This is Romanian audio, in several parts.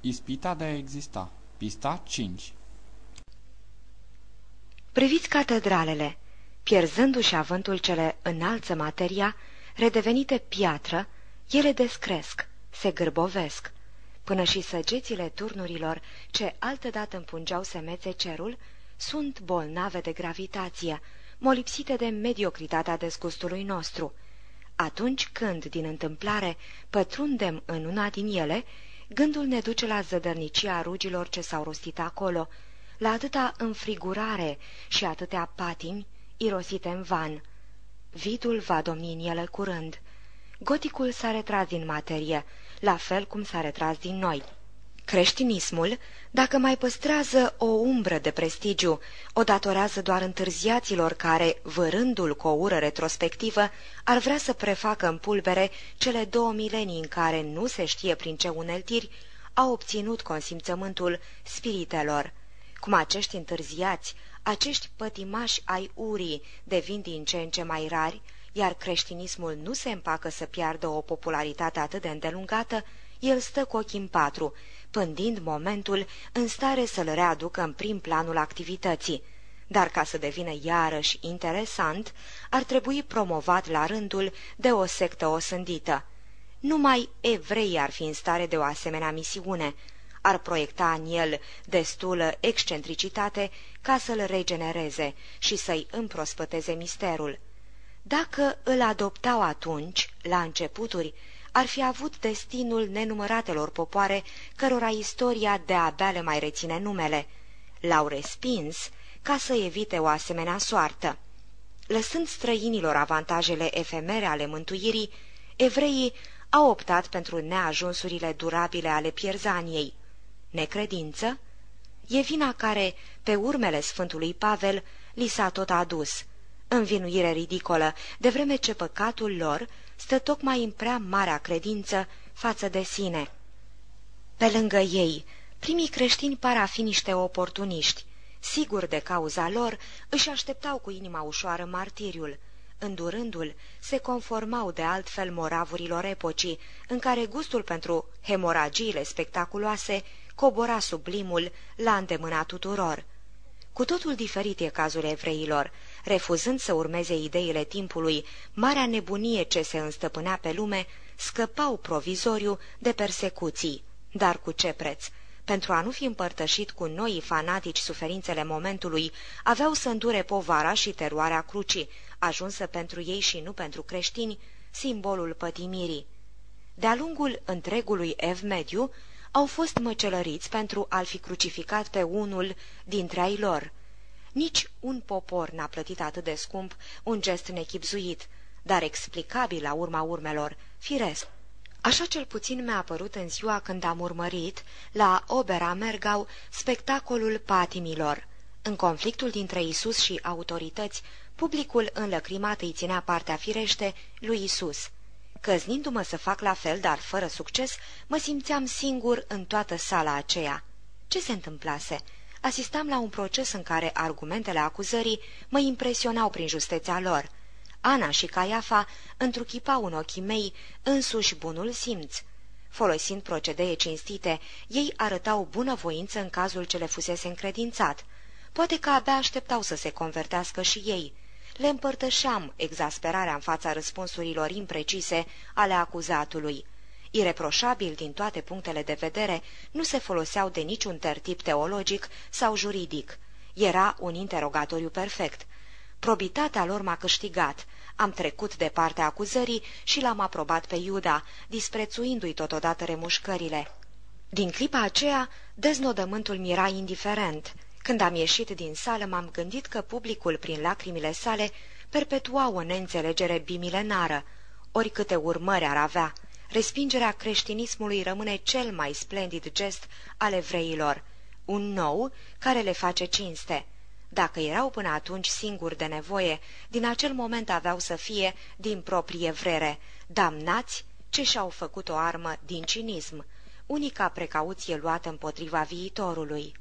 Ispita de a exista. Pista 5 Priviți catedralele, pierzându-și avântul ce înalță materia, redevenite piatră, ele descresc, se gârbovesc, până și săgețile turnurilor, ce altădată împungeau semețe cerul, sunt bolnave de gravitație, molipsite de mediocritatea dezgustului nostru. Atunci când, din întâmplare, pătrundem în una din ele, gândul ne duce la zădărnicia rugilor ce s-au rostit acolo, la atâta înfrigurare și atâtea patimi irosite în van. Vidul va domni în ele curând. Goticul s-a retras din materie, la fel cum s-a retras din noi. Creștinismul, dacă mai păstrează o umbră de prestigiu, o datorează doar întârziaților care, vărându-l cu o ură retrospectivă, ar vrea să prefacă în pulbere cele două milenii în care nu se știe prin ce uneltiri au obținut consimțământul spiritelor. Cum acești întârziați, acești pătimași ai urii devin din ce în ce mai rari, iar creștinismul nu se împacă să piardă o popularitate atât de îndelungată, el stă cu ochii în patru, pândind momentul în stare să-l readucă în prim planul activității. Dar ca să devină iarăși interesant, ar trebui promovat la rândul de o sectă osândită. Numai evrei ar fi în stare de o asemenea misiune, ar proiecta în el destulă excentricitate ca să-l regenereze și să-i împrospăteze misterul. Dacă îl adoptau atunci, la începuturi, ar fi avut destinul nenumăratelor popoare cărora istoria de-abia le mai reține numele. L-au respins ca să evite o asemenea soartă. Lăsând străinilor avantajele efemere ale mântuirii, evreii au optat pentru neajunsurile durabile ale pierzaniei. Necredință? E vina care, pe urmele Sfântului Pavel, li s-a tot adus. Învinuire ridicolă, de vreme ce păcatul lor stă tocmai în prea marea credință față de sine. Pe lângă ei, primii creștini par a fi niște oportuniști. Sigur de cauza lor, își așteptau cu inima ușoară martiriul. Îndurându-l, se conformau de altfel moravurilor epocii, în care gustul pentru hemoragiile spectaculoase cobora sublimul la îndemâna tuturor. Cu totul diferit e cazul evreilor, refuzând să urmeze ideile timpului, marea nebunie ce se înstăpânea pe lume, scăpau provizoriu de persecuții. Dar cu ce preț? Pentru a nu fi împărtășit cu noi fanatici suferințele momentului, aveau să îndure povara și teroarea crucii, ajunsă pentru ei și nu pentru creștini, simbolul pătimirii. De-a lungul întregului ev mediu, au fost măcelăriți pentru a-l fi crucificat pe unul dintre ai lor. Nici un popor n-a plătit atât de scump un gest nechipzuit, dar explicabil la urma urmelor, firesc. Așa cel puțin mi-a apărut în ziua când am urmărit, la Obera Mergau, spectacolul patimilor. În conflictul dintre Isus și autorități, publicul înlăcrimat îi ținea partea firește lui Isus. Căznindu-mă să fac la fel, dar fără succes, mă simțeam singur în toată sala aceea. Ce se întâmplase? Asistam la un proces în care argumentele acuzării mă impresionau prin justețea lor. Ana și Caiafa întruchipau în ochii mei însuși bunul simț. Folosind procedee cinstite, ei arătau bunăvoință în cazul ce le fusese încredințat. Poate că abia așteptau să se convertească și ei – le împărtășeam exasperarea în fața răspunsurilor imprecise ale acuzatului. Ireproșabil din toate punctele de vedere, nu se foloseau de niciun tertip teologic sau juridic. Era un interogatoriu perfect. Probitatea lor m-a câștigat. Am trecut de partea acuzării și l-am aprobat pe Iuda, disprețuindu-i totodată remușcările. Din clipa aceea, deznodământul mi era indiferent. Când am ieșit din sală, m-am gândit că publicul, prin lacrimile sale, perpetua o neînțelegere bimilenară, ori câte urmări ar avea. Respingerea creștinismului rămâne cel mai splendid gest al evreilor, un nou care le face cinste. Dacă erau până atunci singuri de nevoie, din acel moment aveau să fie din proprie vrere, damnați ce și-au făcut o armă din cinism, unica precauție luată împotriva viitorului.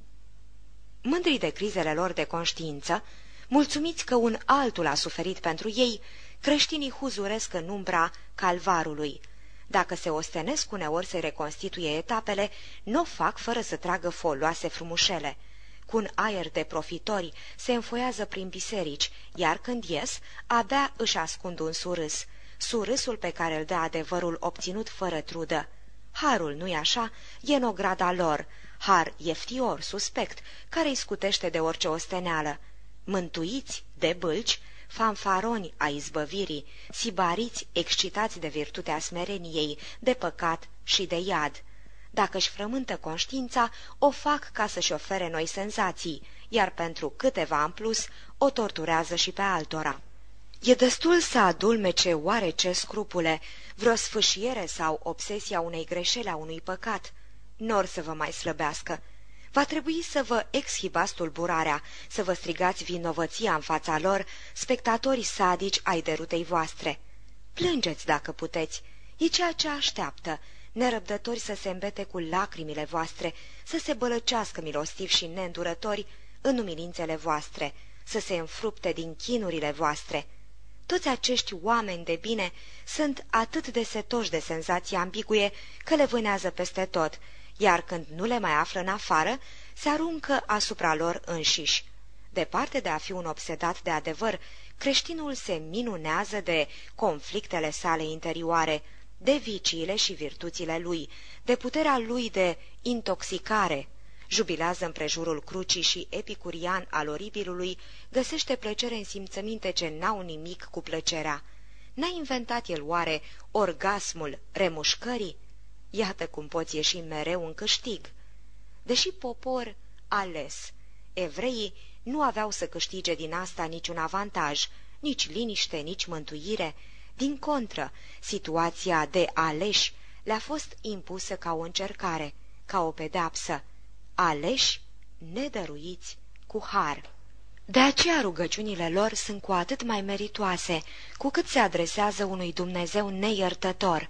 Mândrii de crizele lor de conștiință, mulțumiți că un altul a suferit pentru ei, creștinii huzuresc în umbra calvarului. Dacă se ostenesc uneori să reconstituie etapele, nu o fac fără să tragă foloase frumușele. Cu un aer de profitori se înfoiază prin biserici, iar când ies, abia își ascund un surâs, surâsul pe care îl dă adevărul obținut fără trudă. Harul, nu-i așa, e în ograda lor, har ieftior, suspect, care îi scutește de orice osteneală. Mântuiți de bâlci, fanfaroni a izbăvirii, sibariți excitați de virtutea smereniei, de păcat și de iad. Dacă își frământă conștiința, o fac ca să-și ofere noi senzații, iar pentru câteva în plus, o torturează și pe altora. E destul să adulmece oarece scrupule, vreo sfâșiere sau obsesia unei greșeli a unui păcat. Nor să vă mai slăbească. Va trebui să vă exhibați tulburarea, să vă strigați vinovăția în fața lor, spectatorii sadici ai derutei voastre. Plângeți dacă puteți, e ceea ce așteaptă, nerăbdători să se îmbete cu lacrimile voastre, să se bălăcească milostivi și neîndurători în umilințele voastre, să se înfrupte din chinurile voastre. Toți acești oameni de bine sunt atât de setoși de senzații ambiguie că le vânează peste tot, iar când nu le mai află în afară, se aruncă asupra lor înșiși. Departe de a fi un obsedat de adevăr, creștinul se minunează de conflictele sale interioare, de viciile și virtuțile lui, de puterea lui de intoxicare. Jubilează împrejurul crucii și epicurian al oribilului, găsește plăcere în simțăminte ce n-au nimic cu plăcerea. N-a inventat el oare orgasmul remușcării? Iată cum poți ieși mereu în câștig. Deși popor ales, evreii nu aveau să câștige din asta niciun avantaj, nici liniște, nici mântuire. Din contră, situația de aleși le-a fost impusă ca o încercare, ca o pedapsă. Aleși, nedăruiți, cu har. De aceea rugăciunile lor sunt cu atât mai meritoase, cu cât se adresează unui Dumnezeu neiertător.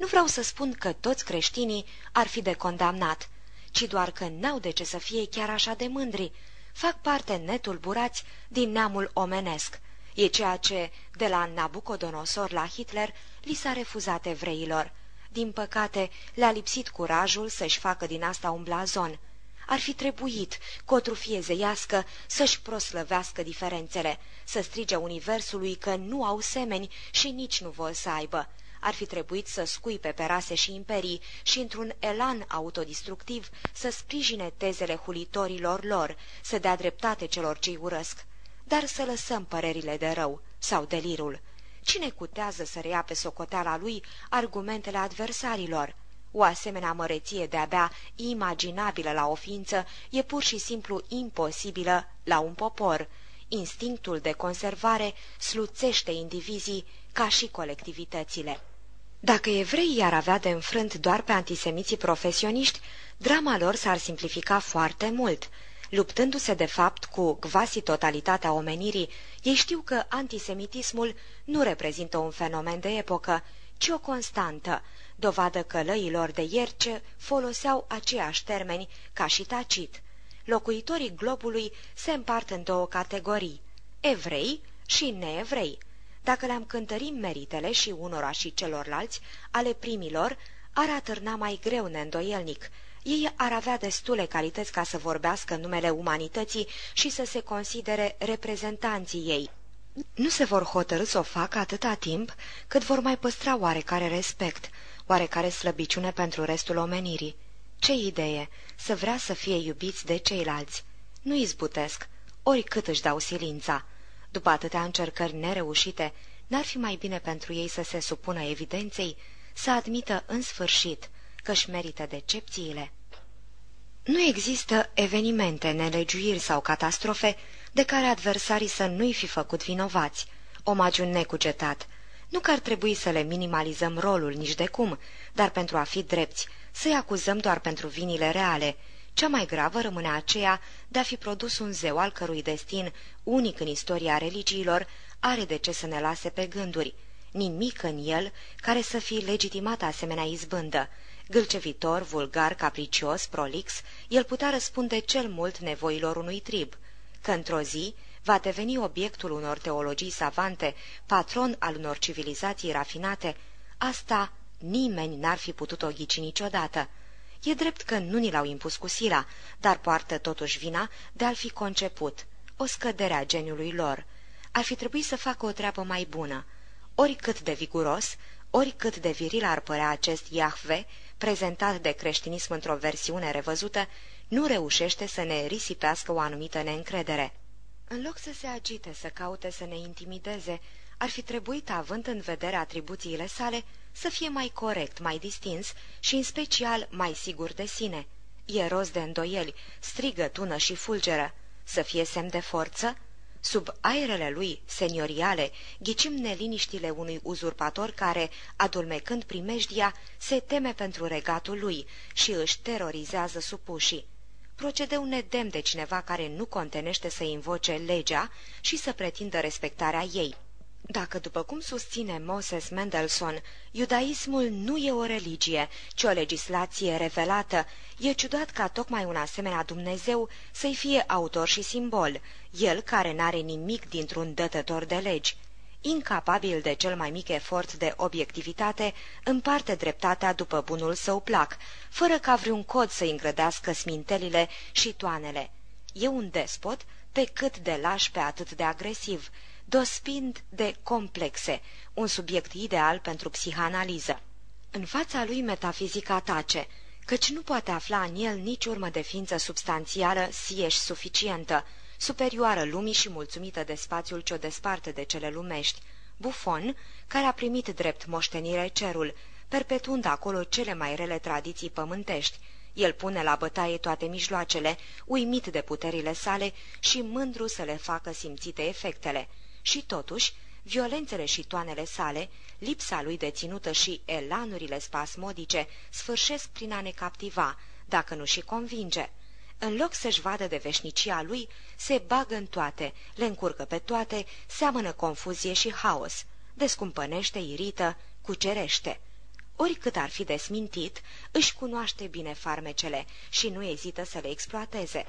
Nu vreau să spun că toți creștinii ar fi de condamnat, ci doar că n-au de ce să fie chiar așa de mândri. Fac parte netulburați din neamul omenesc. E ceea ce, de la Nabucodonosor la Hitler, li s-a refuzat evreilor. Din păcate, le-a lipsit curajul să-și facă din asta un blazon. Ar fi trebuit, cu o trufie zeiască, să-și proslăvească diferențele, să strige universului că nu au semeni și nici nu vor să aibă ar fi trebuit să scuipe pe rase și imperii și, într-un elan autodistructiv, să sprijine tezele hulitorilor lor, să dea dreptate celor ce urăsc, dar să lăsăm părerile de rău sau delirul. Cine cutează să reia pe socoteala lui argumentele adversarilor? O asemenea măreție de-abia imaginabilă la o ființă e pur și simplu imposibilă la un popor. Instinctul de conservare sluțește indivizii ca și colectivitățile. Dacă evreii ar avea de înfrânt doar pe antisemiții profesioniști, drama lor s-ar simplifica foarte mult. Luptându-se de fapt cu quasi totalitatea omenirii, ei știu că antisemitismul nu reprezintă un fenomen de epocă, ci o constantă, dovadă că lăilor de ieri ce foloseau aceiași termeni ca și tacit. Locuitorii globului se împart în două categorii, evrei și neevrei. Dacă le-am cântărit meritele și unora și celorlalți, ale primilor, ar atârna mai greu neîndoielnic. Ei ar avea destule calități ca să vorbească în numele umanității și să se considere reprezentanții ei. Nu se vor hotărâ să o facă atâta timp cât vor mai păstra oarecare respect, oarecare slăbiciune pentru restul omenirii. Ce idee, să vrea să fie iubiți de ceilalți. Nu izbutesc, oricât își dau silința. După atâtea încercări nereușite, n-ar fi mai bine pentru ei să se supună evidenței, să admită în sfârșit că-și merită decepțiile? Nu există evenimente, nelegiuiri sau catastrofe de care adversarii să nu-i fi făcut vinovați, omagiun necugetat. Nu că ar trebui să le minimalizăm rolul nici de cum, dar pentru a fi drepți, să-i acuzăm doar pentru vinile reale, cea mai gravă rămâne aceea de a fi produs un zeu al cărui destin, unic în istoria religiilor, are de ce să ne lase pe gânduri. Nimic în el care să fie legitimat asemenea izbândă. Gâlcevitor, vulgar, capricios, prolix, el putea răspunde cel mult nevoilor unui trib. Că într-o zi va deveni obiectul unor teologii savante, patron al unor civilizații rafinate, asta nimeni n-ar fi putut-o ghici niciodată. E drept că nu ni l-au impus cu sila, dar poartă totuși vina de a-l fi conceput, o scădere a geniului lor. Ar fi trebuit să facă o treabă mai bună. Oricât de viguros, oricât de viril ar părea acest Iahve, prezentat de creștinism într-o versiune revăzută, nu reușește să ne risipească o anumită neîncredere. În loc să se agite, să caute să ne intimideze, ar fi trebuit, având în vedere atribuțiile sale, să fie mai corect, mai distins și, în special, mai sigur de sine. E rost de îndoieli, strigă, tună și fulgeră. Să fie semn de forță? Sub aerele lui senioriale ghicim neliniștile unui uzurpator care, adulmecând primejdia, se teme pentru regatul lui și își terorizează supușii. Procedeu nedemn de cineva care nu contenește să invoce legea și să pretindă respectarea ei. Dacă, după cum susține Moses Mendelssohn, iudaismul nu e o religie, ci o legislație revelată, e ciudat ca tocmai un asemenea Dumnezeu să-i fie autor și simbol, el care n-are nimic dintr-un dătător de legi. Incapabil de cel mai mic efort de obiectivitate, împarte dreptatea după bunul său plac, fără ca vreun cod să îngrădească smintelile și toanele. E un despot, pe cât de laș pe atât de agresiv, dospind de complexe, un subiect ideal pentru psihanaliză. În fața lui metafizica tace, căci nu poate afla în el nici urmă de ființă substanțială sieși suficientă, superioară lumii și mulțumită de spațiul ce o desparte de cele lumești, Bufon, care a primit drept moștenire cerul, perpetuând acolo cele mai rele tradiții pământești, el pune la bătaie toate mijloacele, uimit de puterile sale și mândru să le facă simțite efectele. Și totuși, violențele și toanele sale, lipsa lui de ținută și elanurile spasmodice sfârșesc prin a ne captiva, dacă nu și convinge. În loc să-și vadă de veșnicia lui, se bagă în toate, le încurcă pe toate, seamănă confuzie și haos, descumpănește, irită, cucerește. Oricât ar fi desmintit, își cunoaște bine farmecele și nu ezită să le exploateze.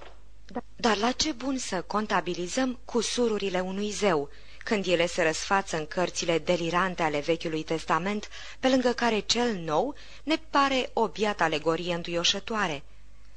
Dar la ce bun să contabilizăm cusururile unui zeu, când ele se răsfață în cărțile delirante ale Vechiului Testament, pe lângă care cel nou ne pare o biată alegorie înduioșătoare?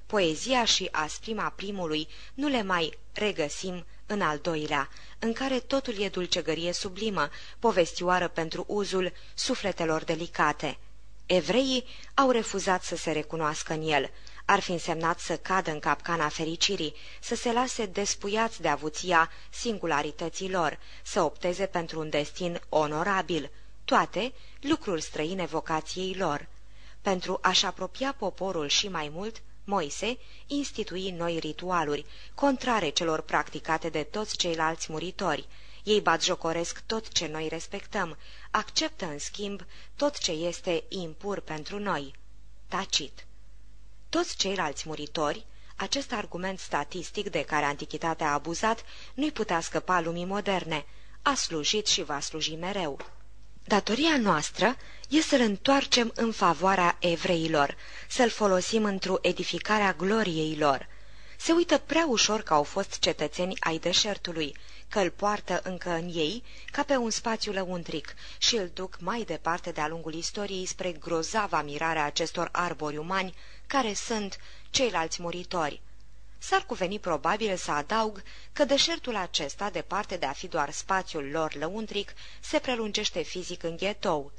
Poezia și asprima primului nu le mai regăsim în al doilea, în care totul e dulcegărie sublimă, povestioară pentru uzul sufletelor delicate. Evreii au refuzat să se recunoască în el, ar fi însemnat să cadă în capcana fericirii, să se lase despuiați de avuția singularității lor, să opteze pentru un destin onorabil, toate lucruri străine vocației lor. Pentru a-și apropia poporul și mai mult, Moise institui noi ritualuri, contrare celor practicate de toți ceilalți muritori. Ei batjocoresc tot ce noi respectăm, acceptă în schimb tot ce este impur pentru noi. Tacit toți ceilalți muritori, acest argument statistic de care antichitatea a abuzat nu-i putea scăpa lumii moderne. A slujit și va sluji mereu. Datoria noastră e să-l întoarcem în favoarea evreilor, să-l folosim într-o edificare a gloriei lor. Se uită prea ușor că au fost cetățeni ai deșertului, că îl poartă încă în ei ca pe un spațiu lăuntric și îl duc mai departe de-a lungul istoriei spre grozava mirare a acestor arbori umani care sunt ceilalți muritori. S-ar cuveni probabil să adaug că deșertul acesta, departe de a fi doar spațiul lor lăuntric, se prelungește fizic în ghetou.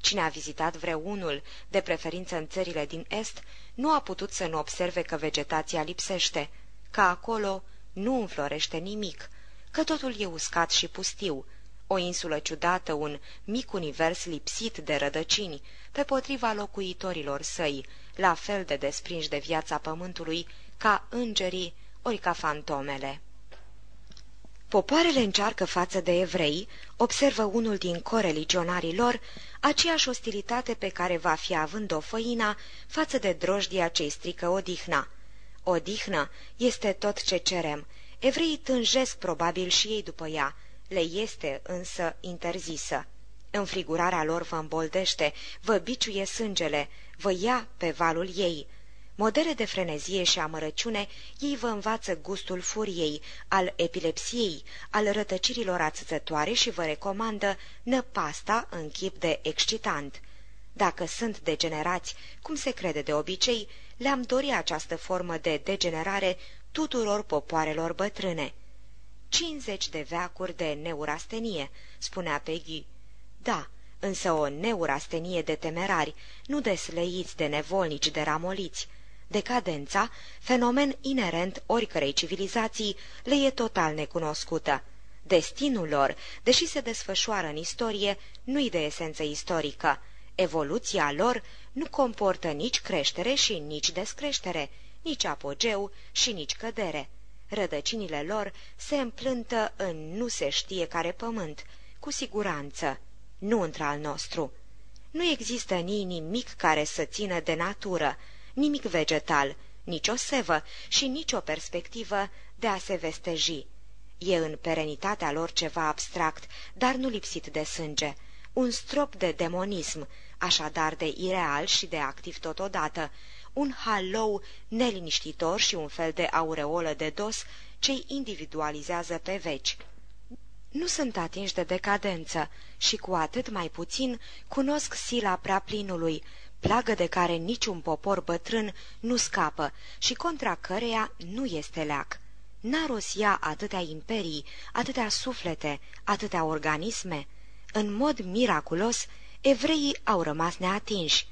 Cine a vizitat vreunul, de preferință în țările din Est, nu a putut să nu observe că vegetația lipsește, că acolo nu înflorește nimic, că totul e uscat și pustiu, o insulă ciudată, un mic univers lipsit de rădăcini, pe potriva locuitorilor săi, la fel de desprinși de viața pământului ca îngerii ori ca fantomele. Popoarele încearcă față de evrei, observă unul din coreligionarii lor, aceeași ostilitate pe care va fi având-o făina față de drojdia ce strică odihna. Odihna este tot ce cerem. Evreii tânjesc probabil și ei după ea, le este însă interzisă. Înfrigurarea lor vă îmboldește, vă biciuie sângele, vă ia pe valul ei. Modere de frenezie și amărăciune, ei vă învață gustul furiei, al epilepsiei, al rătăcirilor ațățătoare și vă recomandă năpasta în chip de excitant. Dacă sunt degenerați, cum se crede de obicei, le-am dori această formă de degenerare tuturor popoarelor bătrâne. 50 de veacuri de neurastenie, spunea Peggy. Da, însă o neurastenie de temerari, nu de sleiți, de nevolnici, de ramoliți. Decadența, fenomen inerent oricărei civilizații, le e total necunoscută. Destinul lor, deși se desfășoară în istorie, nu-i de esență istorică. Evoluția lor nu comportă nici creștere și nici descreștere, nici apogeu și nici cădere. Rădăcinile lor se împlântă în nu se știe care pământ, cu siguranță, nu într-al nostru. Nu există nimic care să țină de natură, nimic vegetal, nici o sevă și nici o perspectivă de a se vesteji. E în perenitatea lor ceva abstract, dar nu lipsit de sânge, un strop de demonism, așadar de ireal și de activ totodată, un halou neliniștitor și un fel de aureolă de dos ce-i individualizează pe veci. Nu sunt atinși de decadență și cu atât mai puțin cunosc sila prea plinului, plagă de care niciun popor bătrân nu scapă și contra căreia nu este leac. N-a ea atâtea imperii, atâtea suflete, atâtea organisme. În mod miraculos, evreii au rămas neatinși.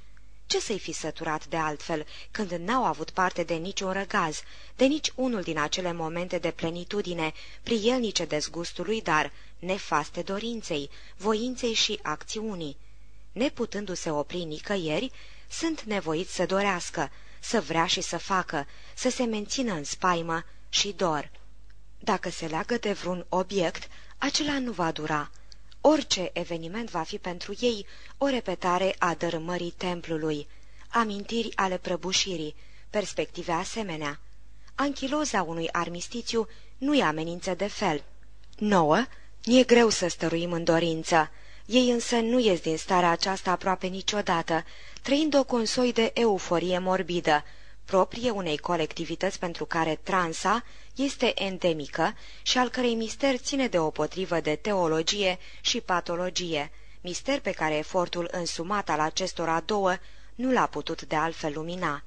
Ce să-i fi săturat de altfel, când n-au avut parte de niciun răgaz, de nici unul din acele momente de plenitudine, prielnice dezgustului, dar nefaste dorinței, voinței și acțiunii? Neputându-se opri nicăieri, sunt nevoiți să dorească, să vrea și să facă, să se mențină în spaimă și dor. Dacă se leagă de vreun obiect, acela nu va dura. Orice eveniment va fi pentru ei o repetare a dărâmării templului, amintiri ale prăbușirii, perspective asemenea. Anchiloza unui armistițiu nu-i amenință de fel. Nouă, e greu să stăruim în dorință, ei însă nu ies din starea aceasta aproape niciodată, trăind o consoi de euforie morbidă, proprie unei colectivități pentru care transa este endemică și al cărei mister ține de o potrivă de teologie și patologie, mister pe care efortul însumat al acestora două nu l-a putut de altfel lumina.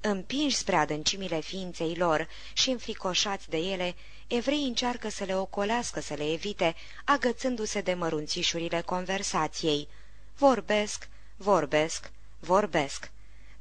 Împinși spre adâncimile ființei lor și înfricoșați de ele, evreii încearcă să le ocolească, să le evite, agățându-se de mărunțișurile conversației. Vorbesc, vorbesc, vorbesc.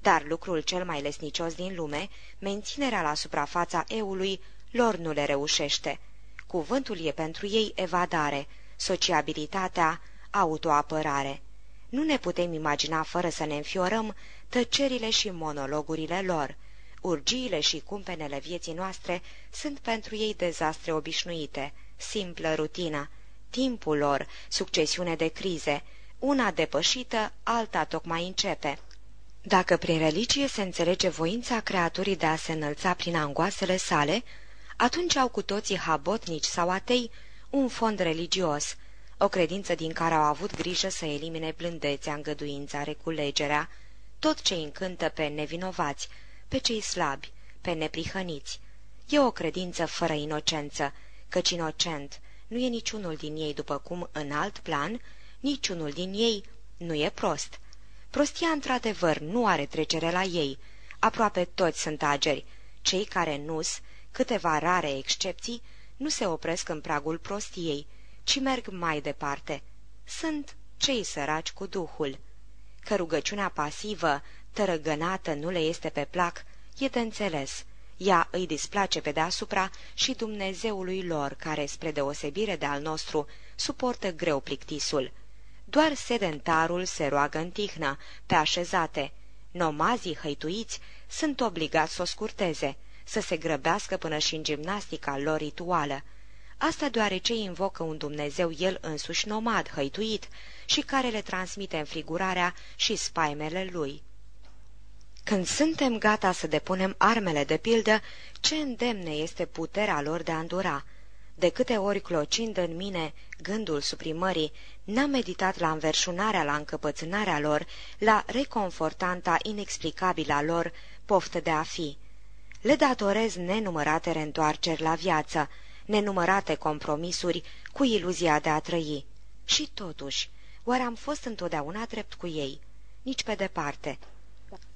Dar lucrul cel mai lesnicios din lume, menținerea la suprafața eului, lor nu le reușește. Cuvântul e pentru ei evadare, sociabilitatea, autoapărare. Nu ne putem imagina fără să ne înfiorăm tăcerile și monologurile lor. Urgiile și cumpenele vieții noastre sunt pentru ei dezastre obișnuite, simplă rutină. Timpul lor, succesiune de crize, una depășită, alta tocmai începe. Dacă prin religie se înțelege voința creaturii de a se înălța prin angoasele sale, atunci au cu toții habotnici sau atei un fond religios, o credință din care au avut grijă să elimine blândețea, îngăduința, reculegerea, tot ce încântă pe nevinovați, pe cei slabi, pe neprihăniți. E o credință fără inocență, căci inocent nu e niciunul din ei după cum, în alt plan, niciunul din ei nu e prost. Prostia, într-adevăr, nu are trecere la ei. Aproape toți sunt ageri. Cei care nu-s, câteva rare excepții, nu se opresc în pragul prostiei, ci merg mai departe. Sunt cei săraci cu duhul. Că rugăciunea pasivă, tărăgănată, nu le este pe plac, e de înțeles. Ea îi displace pe deasupra și Dumnezeului lor, care, spre deosebire de al nostru, suportă greu plictisul. Doar sedentarul se roagă în tihnă, pe așezate. Nomazii hăituiți sunt obligați să o scurteze, să se grăbească până și în gimnastica lor rituală. Asta deoarece invocă un Dumnezeu el însuși nomad, hăituit, și care le transmite înfrigurarea și spaimele lui. Când suntem gata să depunem armele de pildă, ce îndemne este puterea lor de a îndura? De câte ori clocind în mine gândul suprimării, n-am meditat la înverșunarea, la încăpățânarea lor, la reconfortanta inexplicabilă a lor poftă de a fi. Le datorez nenumărate reîntoarceri la viață, nenumărate compromisuri cu iluzia de a trăi. Și totuși, oare am fost întotdeauna drept cu ei? nici pe departe.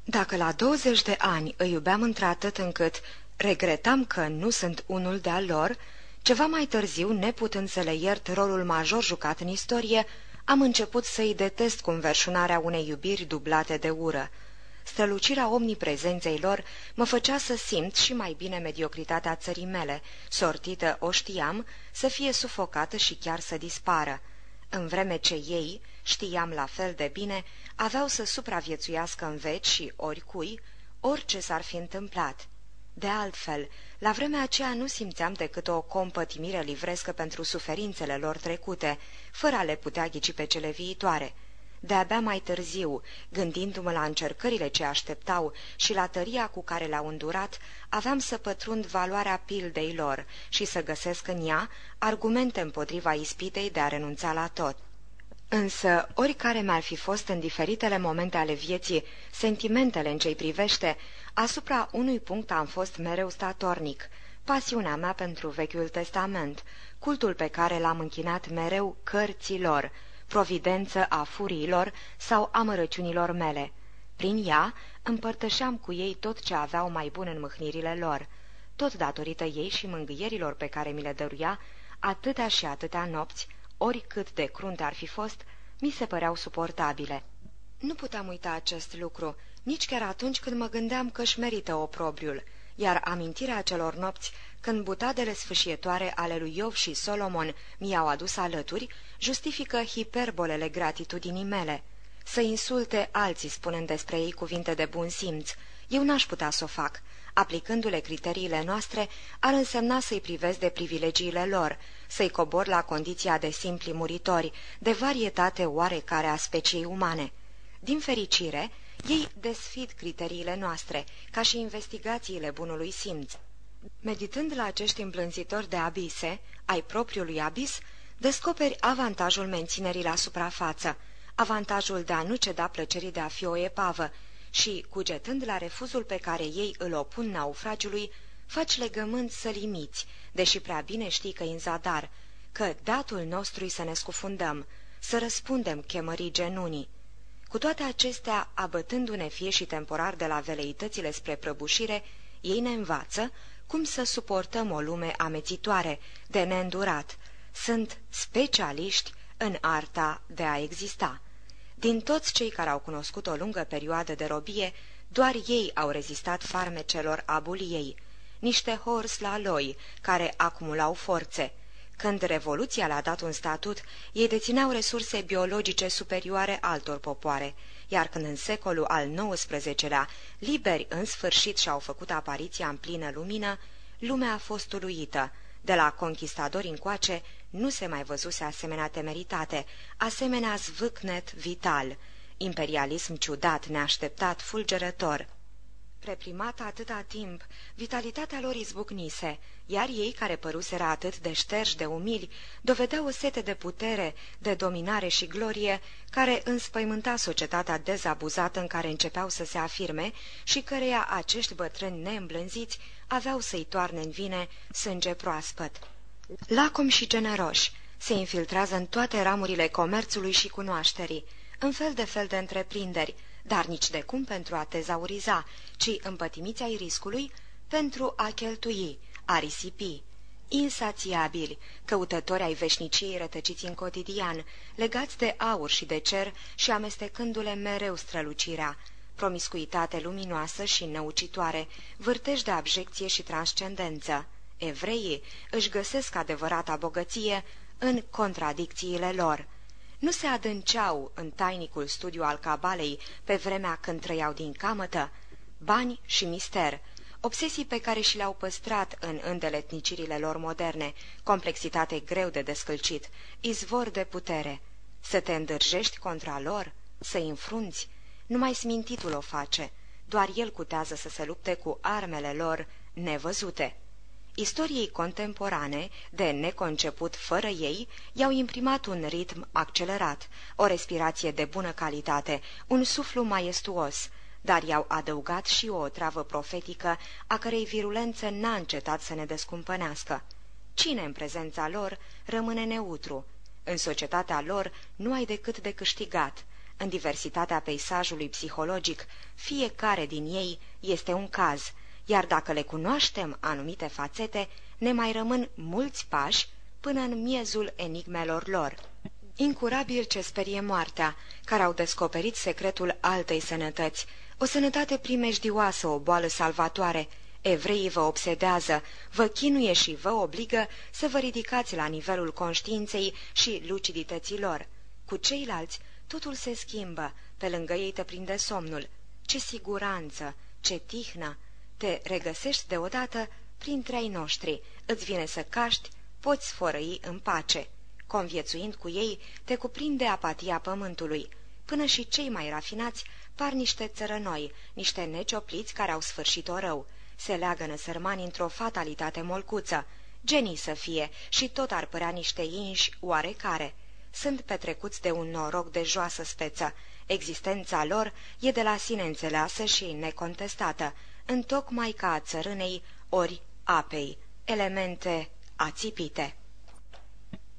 Dacă la 20 de ani îi iubeam într-atât încât regretam că nu sunt unul de-al lor, ceva mai târziu, neputând să le iert rolul major jucat în istorie, am început să-i detest cu înverșunarea unei iubiri dublate de ură. Strălucirea omniprezenței lor mă făcea să simt și mai bine mediocritatea țării mele, sortită, o știam, să fie sufocată și chiar să dispară. În vreme ce ei, știam la fel de bine, aveau să supraviețuiască în veci și oricui, orice s-ar fi întâmplat. De altfel, la vremea aceea nu simțeam decât o compătimire livrescă pentru suferințele lor trecute, fără a le putea ghici pe cele viitoare. De-abia mai târziu, gândindu-mă la încercările ce așteptau și la tăria cu care le-au îndurat, aveam să pătrund valoarea pildei lor și să găsesc în ea argumente împotriva ispitei de a renunța la tot. Însă, oricare mi-ar fi fost în diferitele momente ale vieții sentimentele în ce-i privește, asupra unui punct am fost mereu statornic, pasiunea mea pentru Vechiul Testament, cultul pe care l-am închinat mereu cărților, providență a furiilor sau amărăciunilor mele. Prin ea împărtășeam cu ei tot ce aveau mai bun în mâhnirile lor, tot datorită ei și mângâierilor pe care mi le dăruia, atâtea și atâtea nopți, oricât de crunte ar fi fost, mi se păreau suportabile. Nu puteam uita acest lucru, nici chiar atunci când mă gândeam că își merită oprobriul, iar amintirea acelor nopți, când butadele sfâșietoare ale lui Iov și Solomon mi-au adus alături, justifică hiperbolele gratitudinii mele. Să insulte alții spunând despre ei cuvinte de bun simț, eu n-aș putea să o fac. Aplicându-le criteriile noastre, ar însemna să-i privesc de privilegiile lor, să-i cobor la condiția de simpli muritori, de varietate oarecare a speciei umane. Din fericire, ei desfid criteriile noastre, ca și investigațiile bunului simț. Meditând la acești împlânzitori de abise, ai propriului abis, descoperi avantajul menținerii la suprafață, avantajul de a nu ceda plăcerii de a fi o epavă și, cugetând la refuzul pe care ei îl opun naufragiului, faci legământ să limiți, deși prea bine știi că în zadar, că datul nostru să ne scufundăm, să răspundem chemării genunii. Cu toate acestea, abătându-ne fie și temporar de la veleitățile spre prăbușire, ei ne învață cum să suportăm o lume amețitoare, de neîndurat. Sunt specialiști în arta de a exista. Din toți cei care au cunoscut o lungă perioadă de robie, doar ei au rezistat farmecelor abuliei, niște hors la loi, care acumulau forțe. Când Revoluția le-a dat un statut, ei dețineau resurse biologice superioare altor popoare, iar când în secolul al XIX-lea, liberi în sfârșit și-au făcut apariția în plină lumină, lumea a fost uluită. De la conquistadori încoace nu se mai văzuse asemenea temeritate, asemenea zvâcnet vital, imperialism ciudat, neașteptat, fulgerător reprimată atâta timp, vitalitatea lor izbucnise, iar ei, care păruseră atât de șterși de umili, dovedeau o sete de putere, de dominare și glorie, care înspăimânta societatea dezabuzată în care începeau să se afirme și căreia acești bătrâni neîmblânziți aveau să-i toarne în vine sânge proaspăt. Lacom și generoși, se infiltrează în toate ramurile comerțului și cunoașterii, în fel de fel de întreprinderi, dar nici de cum pentru a tezauriza, ci împătimiți ai riscului pentru a cheltui, a risipi. Insațiabili, căutători ai veșniciei rătăciți în cotidian, legați de aur și de cer și amestecându-le mereu strălucirea, promiscuitate luminoasă și năucitoare, vârtej de abjecție și transcendență. Evreii își găsesc adevărata bogăție în contradicțiile lor nu se adânceau în tainicul studiu al cabalei pe vremea când trăiau din camătă, bani și mister, obsesii pe care și le-au păstrat în îndeletnicirile lor moderne, complexitate greu de descălcit, izvor de putere. Să te îndârjești contra lor, să-i înfrunți, numai smintitul o face, doar el cutează să se lupte cu armele lor nevăzute. Istoriei contemporane, de neconceput fără ei, i-au imprimat un ritm accelerat, o respirație de bună calitate, un suflu maestuos, dar i-au adăugat și o travă profetică, a cărei virulență n-a încetat să ne descumpănească. Cine în prezența lor rămâne neutru? În societatea lor nu ai decât de câștigat. În diversitatea peisajului psihologic, fiecare din ei este un caz, iar dacă le cunoaștem anumite fațete, ne mai rămân mulți pași până în miezul enigmelor lor. Incurabil ce sperie moartea, care au descoperit secretul altei sănătăți, o sănătate primejdioasă, o boală salvatoare. Evreii vă obsedează, vă chinuie și vă obligă să vă ridicați la nivelul conștiinței și lucidității lor. Cu ceilalți, totul se schimbă, pe lângă ei te prinde somnul. Ce siguranță, ce tihnă! Te regăsești deodată printre ai noștri, îți vine să caști, poți sfărăi în pace. Conviețuind cu ei, te cuprinde apatia pământului. Până și cei mai rafinați par niște țărănoi, niște neciopliți care au sfârșit-o rău. Se leagănă sărmani într-o fatalitate molcuță. Genii să fie și tot ar părea niște inși oarecare. Sunt petrecuți de un noroc de joasă speță. Existența lor e de la sine înțeleasă și necontestată, întocmai ca a țărânei ori apei, elemente ațipite.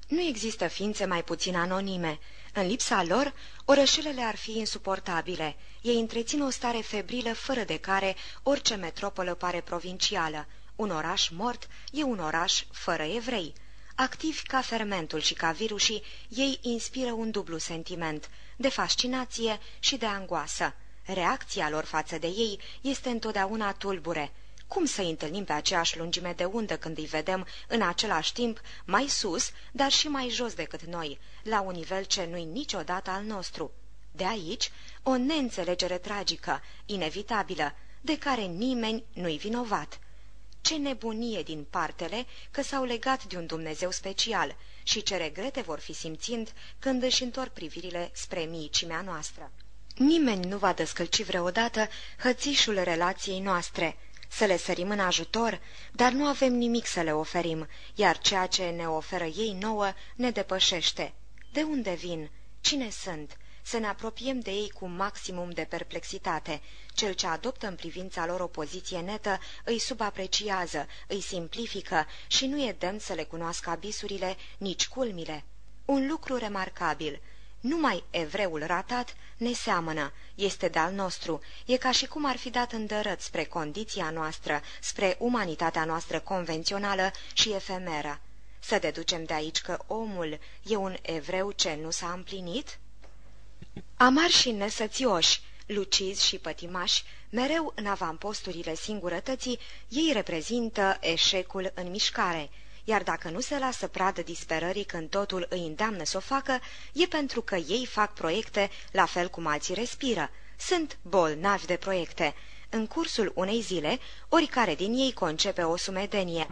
Nu există ființe mai puțin anonime. În lipsa lor, orășelele ar fi insuportabile. Ei întrețin o stare febrilă fără de care orice metropolă pare provincială. Un oraș mort e un oraș fără evrei. Activi ca fermentul și ca virusii, ei inspiră un dublu sentiment, de fascinație și de angoasă. Reacția lor față de ei este întotdeauna tulbure. Cum să întâlnim pe aceeași lungime de undă când îi vedem în același timp mai sus, dar și mai jos decât noi, la un nivel ce nu-i niciodată al nostru? De aici, o neînțelegere tragică, inevitabilă, de care nimeni nu-i vinovat. Ce nebunie din partele că s-au legat de un Dumnezeu special și ce regrete vor fi simțind când își întorc privirile spre miicimea noastră. Nimeni nu va descălci vreodată hățișul relației noastre, să le sărim în ajutor, dar nu avem nimic să le oferim, iar ceea ce ne oferă ei nouă ne depășește. De unde vin? Cine sunt? Să ne apropiem de ei cu maximum de perplexitate. Cel ce adoptă în privința lor o poziție netă îi subapreciază, îi simplifică și nu e demn să le cunoască abisurile, nici culmile. Un lucru remarcabil – numai evreul ratat ne seamănă, este de-al nostru, e ca și cum ar fi dat îndărăt spre condiția noastră, spre umanitatea noastră convențională și efemeră. Să deducem de aici că omul e un evreu ce nu s-a împlinit? Amar și nesățioși, lucizi și pătimași, mereu în avamposturile singurătății, ei reprezintă eșecul în mișcare – iar dacă nu se lasă pradă disperării când totul îi îndeamnă să o facă, e pentru că ei fac proiecte la fel cum alții respiră. Sunt bolnavi de proiecte. În cursul unei zile, oricare din ei concepe o sumedenie.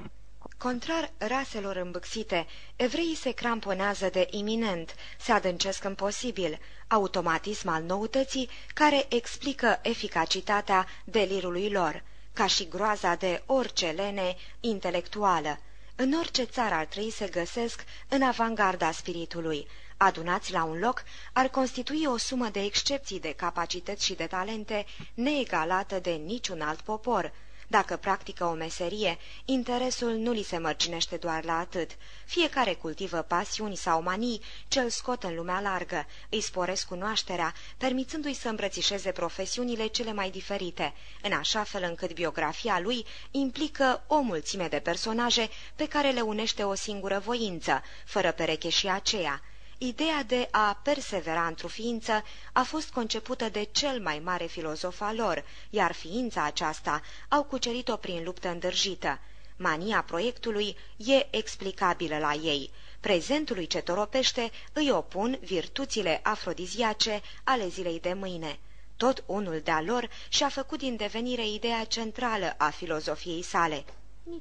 Contrar raselor îmbâxite, evreii se cramponează de iminent, se adâncesc în posibil, automatism al noutății care explică eficacitatea delirului lor, ca și groaza de orice lene intelectuală. În orice țară ar trăi se găsesc în avangarda spiritului. Adunați la un loc, ar constitui o sumă de excepții de capacități și de talente neegalată de niciun alt popor, dacă practică o meserie, interesul nu li se mărginește doar la atât. Fiecare cultivă pasiuni sau manii ce îl scot în lumea largă, îi sporesc cunoașterea, permițându-i să îmbrățișeze profesiunile cele mai diferite, în așa fel încât biografia lui implică o mulțime de personaje pe care le unește o singură voință, fără pereche și aceea, Ideea de a persevera într-o ființă a fost concepută de cel mai mare filozof al lor, iar ființa aceasta au cucerit-o prin luptă îndârjită. Mania proiectului e explicabilă la ei. Prezentului ce toropește îi opun virtuțile afrodiziace ale zilei de mâine. Tot unul de-a lor și-a făcut din devenire ideea centrală a filozofiei sale.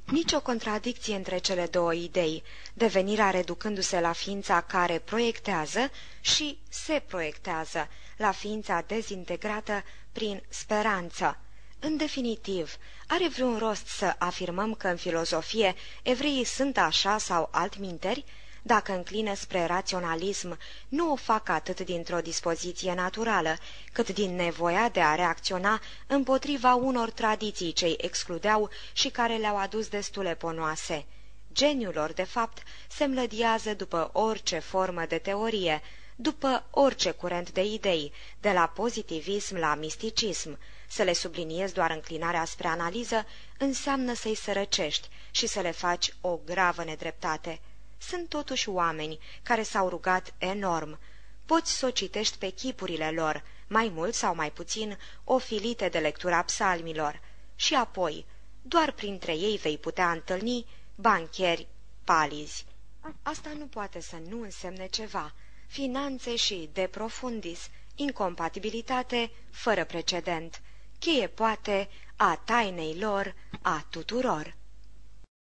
Nici o contradicție între cele două idei, devenirea reducându-se la ființa care proiectează și se proiectează, la ființa dezintegrată prin speranță. În definitiv, are vreun rost să afirmăm că în filozofie evreii sunt așa sau altminteri? Dacă înclină spre raționalism, nu o fac atât dintr-o dispoziție naturală, cât din nevoia de a reacționa împotriva unor tradiții ce îi excludeau și care le-au adus destule ponoase. Geniul lor, de fapt, se mlădiază după orice formă de teorie, după orice curent de idei, de la pozitivism la misticism. Să le subliniezi doar înclinarea spre analiză înseamnă să-i sărăcești și să le faci o gravă nedreptate. Sunt totuși oameni care s-au rugat enorm. Poți să o citești pe chipurile lor, mai mult sau mai puțin, ofilite de lectura psalmilor. Și apoi, doar printre ei vei putea întâlni bancheri palizi. Asta nu poate să nu însemne ceva. Finanțe și de profundis, incompatibilitate fără precedent, cheie poate a tainei lor a tuturor.